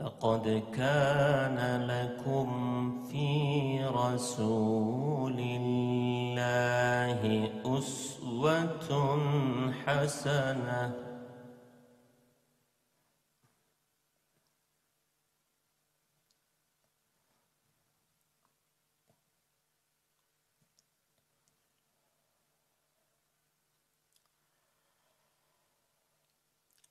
لقد كان لكم في رسول الله أسوة حسنة.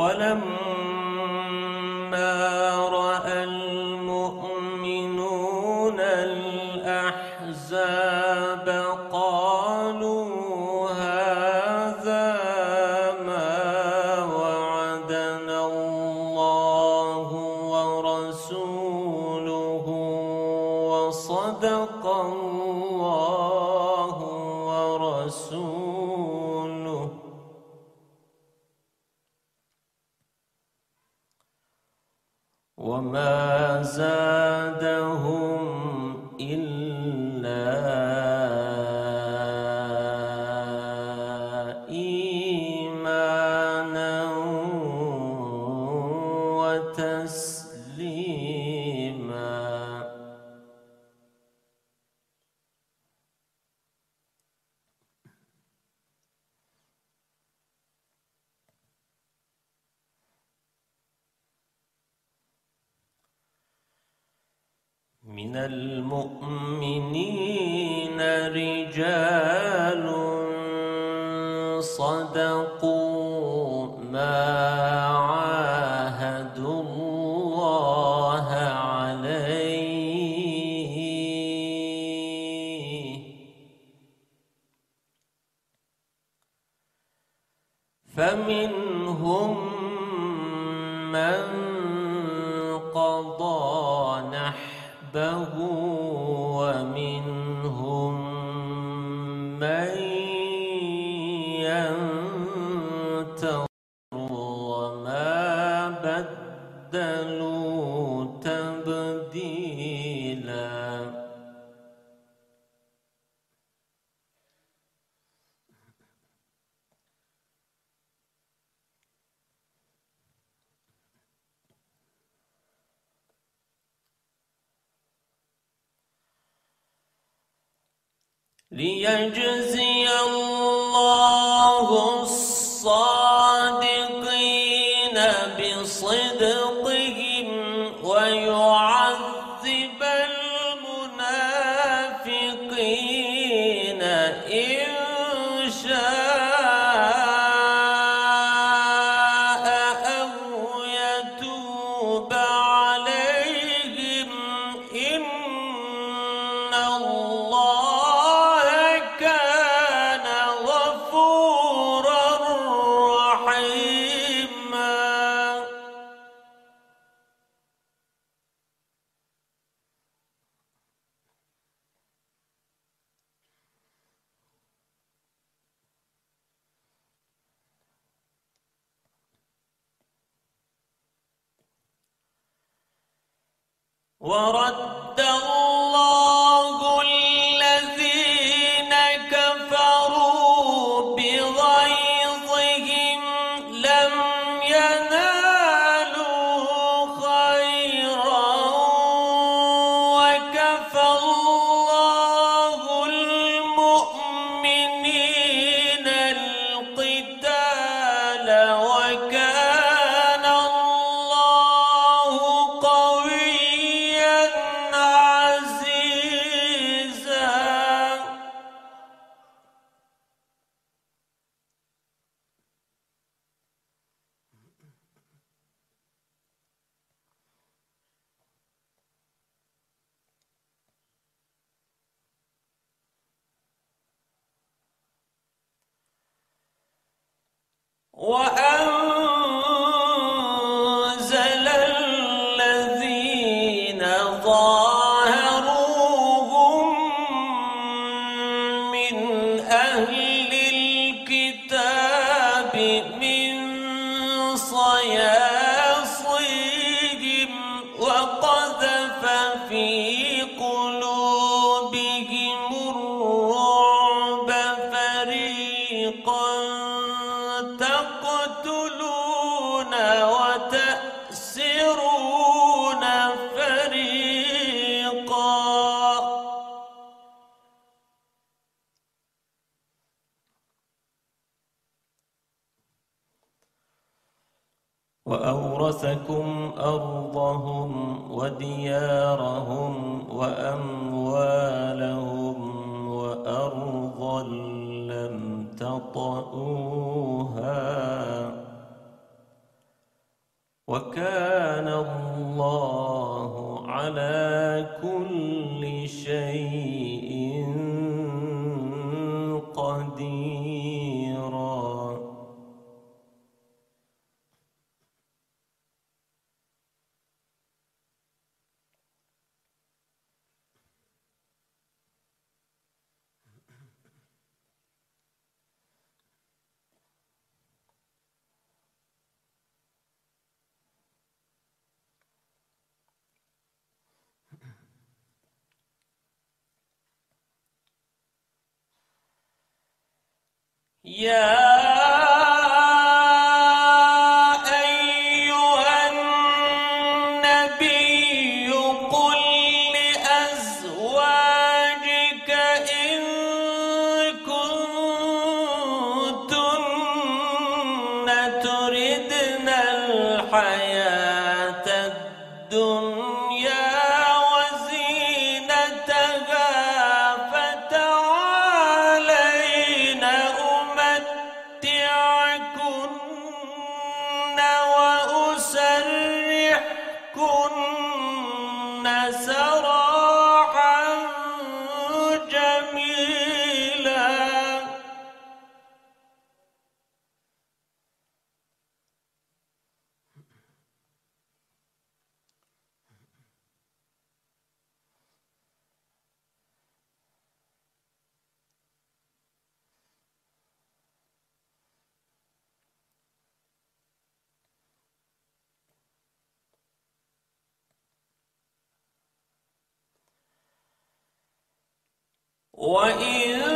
ولما رأى المؤمنون الأحزاب قالوا من المؤمنين رجال صدقوا ما ليجزي الله الصادقين بصدقهم ورد وأن أورثكم أرضهم وديارهم وأموالهم وأرضا لم تطئوها وكان الله على كل Yeah. وإن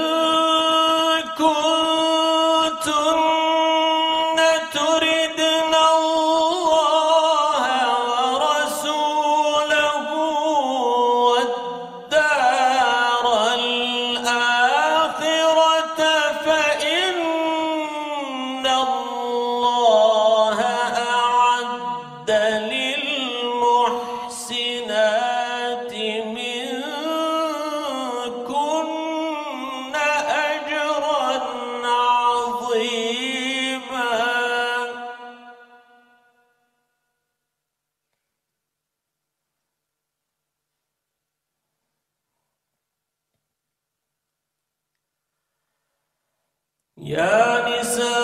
يا نساء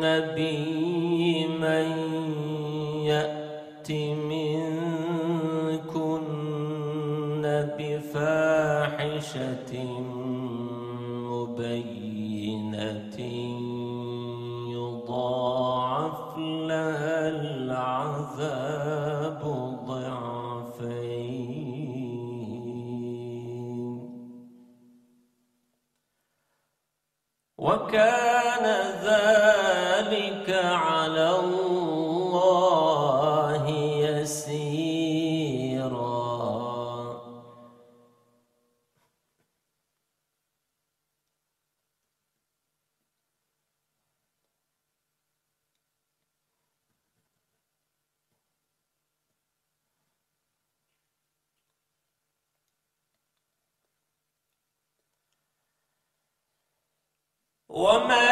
النبي من يأت منكن بفاحشة Okay. وما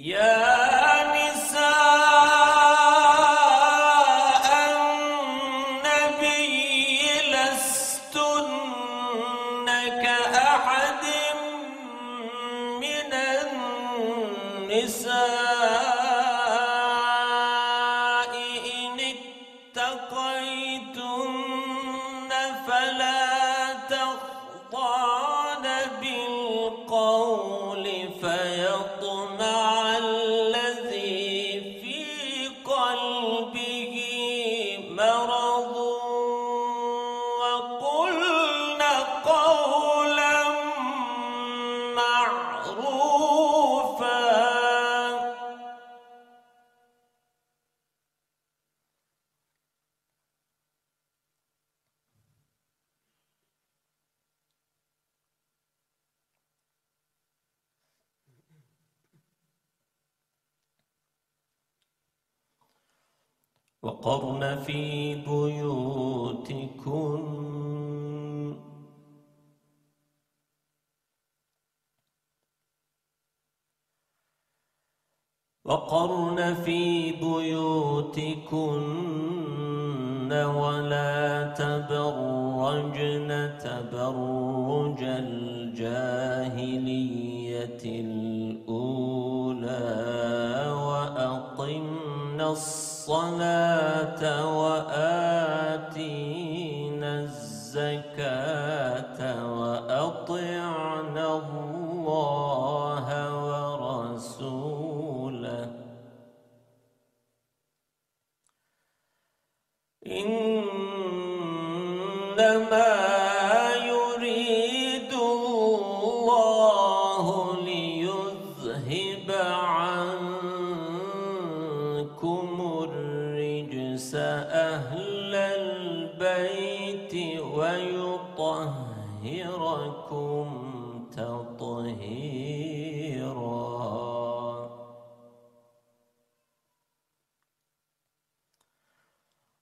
يا وقرن في بيوتكن. وقرن في بيوتكن ولا تبرجن تبرج الجاهليه الصلاة وآتى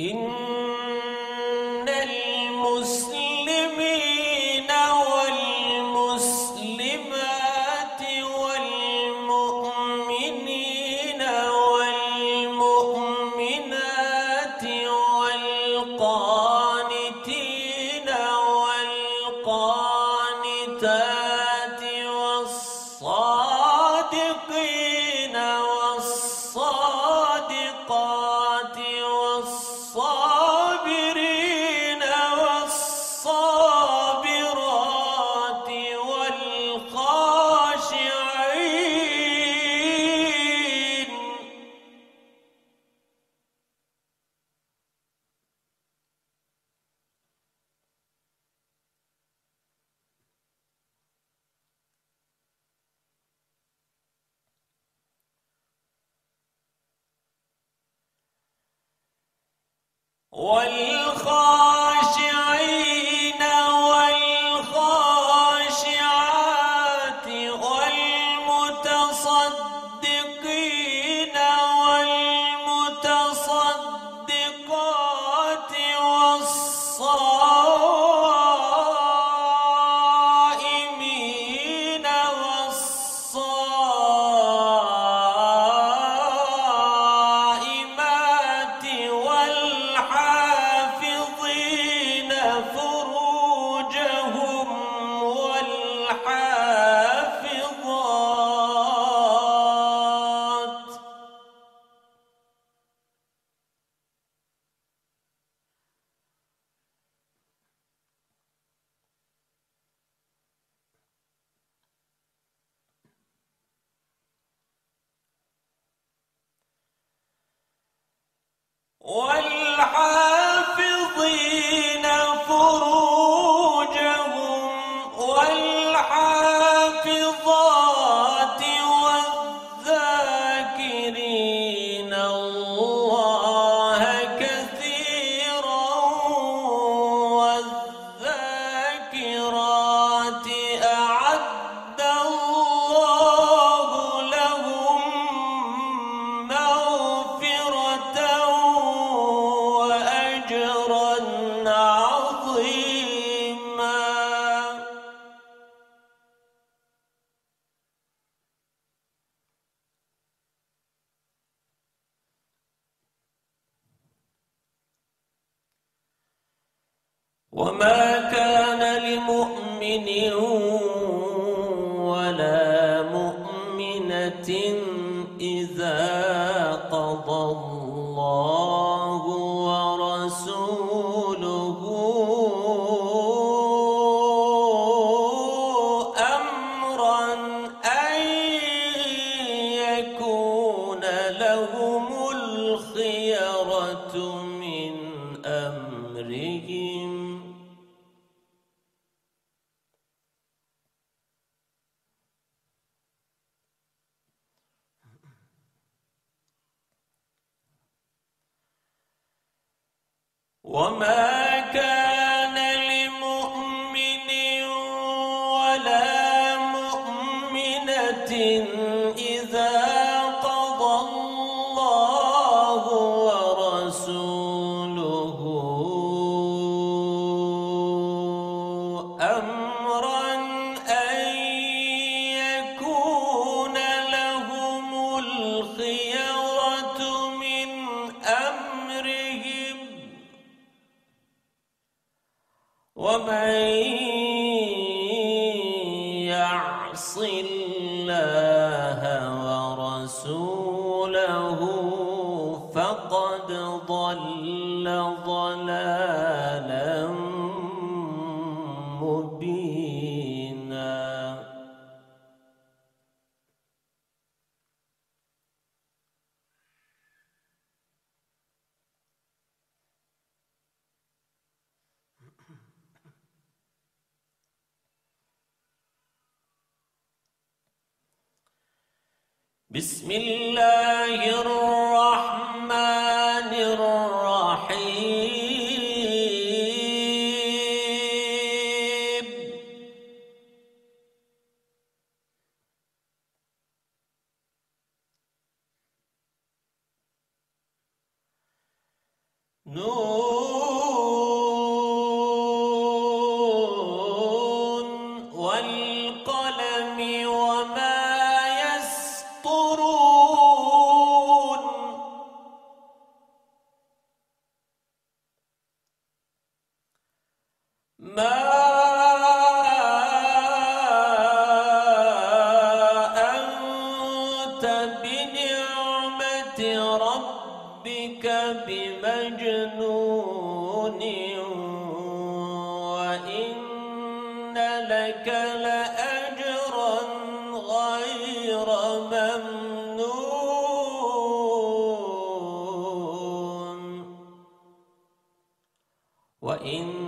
إن والخاص in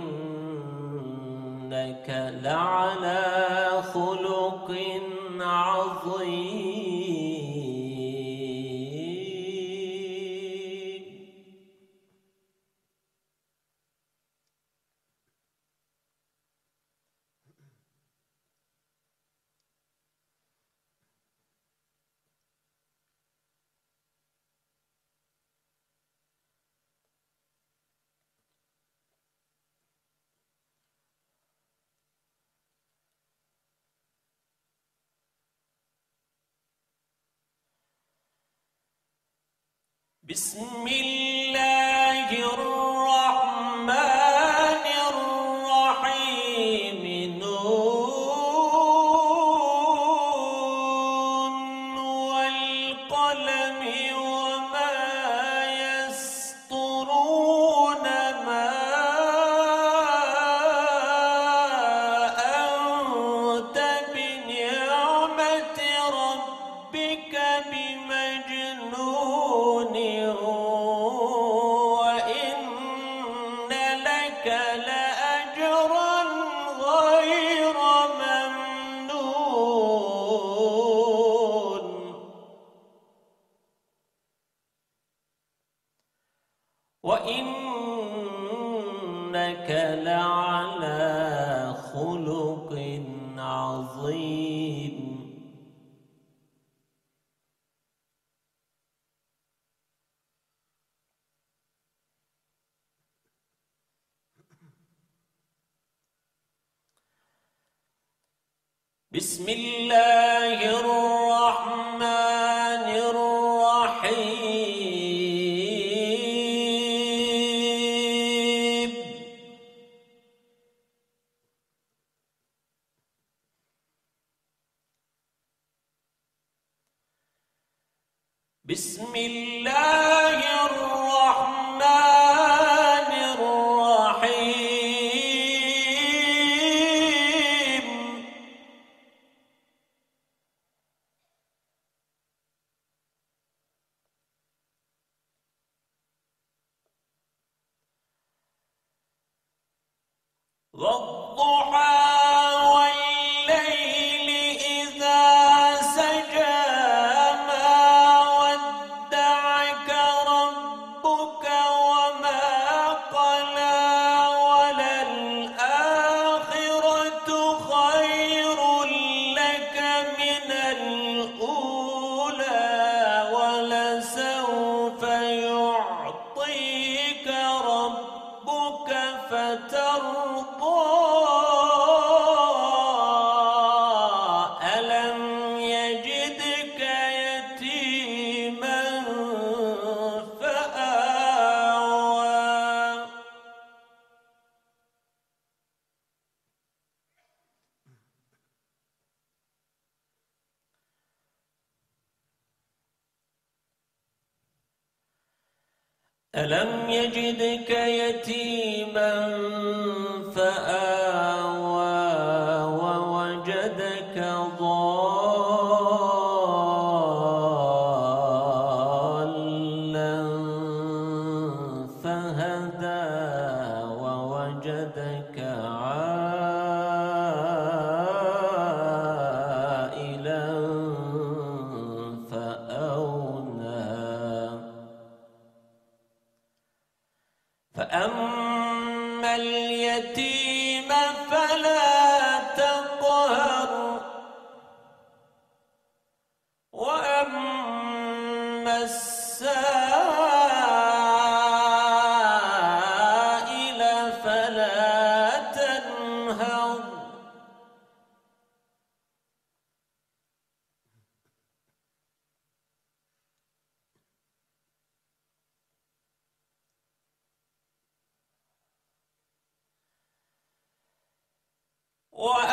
بسم الله بسم الله الرحمن Well,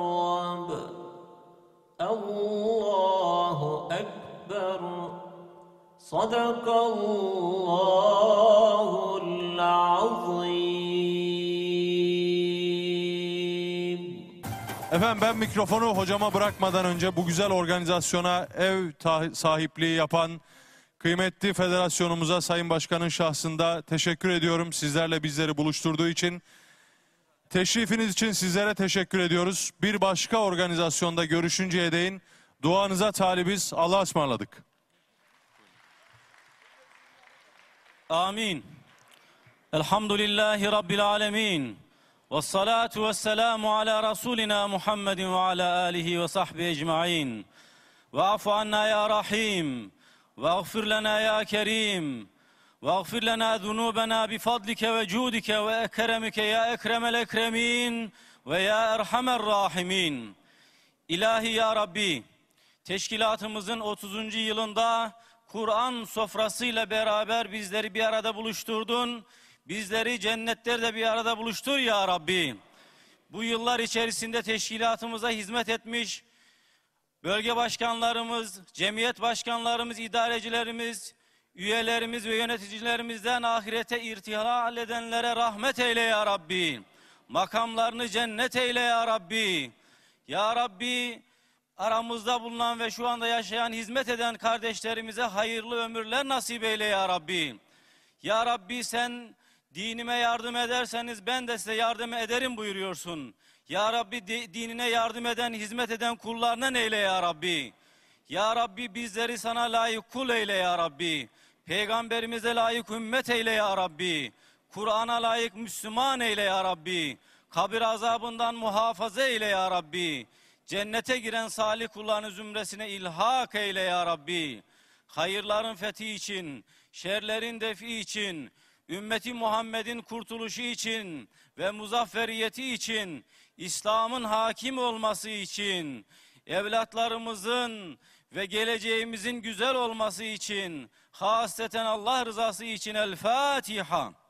صدق الله العظيم Efendim ben mikrofonu hocama bırakmadan önce bu güzel organizasyona ev ta- sahipliği yapan kıymetli federasyonumuza Sayın Başkan'ın şahsında teşekkür ediyorum. Sizlerle bizleri buluşturduğu için. Teşrifiniz için sizlere teşekkür ediyoruz. Bir başka organizasyonda görüşünceye değin duanıza talibiz. Allah'a ısmarladık. Amin. Elhamdülillahi Rabbil alemin. Ve salatu ve selamu ala Resulina Muhammedin ve ala alihi ve sahbihi ecma'in. Ve afu anna ya Rahim. Ve agfir lana ya Kerim. Ve agfir lana zunubena bifadlike ve cudike ve ekremike ya ekremel ekremin. Ve ya erhamer rahimin. İlahi ya Rabbi. Teşkilatımızın 30. yılında Kur'an sofrasıyla beraber bizleri bir arada buluşturdun. Bizleri cennetlerde bir arada buluştur ya Rabbi. Bu yıllar içerisinde teşkilatımıza hizmet etmiş, bölge başkanlarımız, cemiyet başkanlarımız, idarecilerimiz, üyelerimiz ve yöneticilerimizden ahirete irtihal edenlere rahmet eyle ya Rabbi. Makamlarını cennet eyle ya Rabbi. Ya Rabbi aramızda bulunan ve şu anda yaşayan, hizmet eden kardeşlerimize hayırlı ömürler nasip eyle ya Rabbi. Ya Rabbi sen dinime yardım ederseniz ben de size yardım ederim buyuruyorsun. Ya Rabbi di- dinine yardım eden, hizmet eden kullarından eyle ya Rabbi. Ya Rabbi bizleri sana layık kul eyle ya Rabbi. Peygamberimize layık ümmet eyle ya Rabbi. Kur'an'a layık Müslüman eyle ya Rabbi. Kabir azabından muhafaza eyle ya Rabbi. Cennete giren salih kulların zümresine ilhak eyle ya Rabbi. Hayırların fethi için, şerlerin defi için, ümmeti Muhammed'in kurtuluşu için ve muzafferiyeti için, İslam'ın hakim olması için, evlatlarımızın ve geleceğimizin güzel olması için, hasreten Allah rızası için El Fatiha.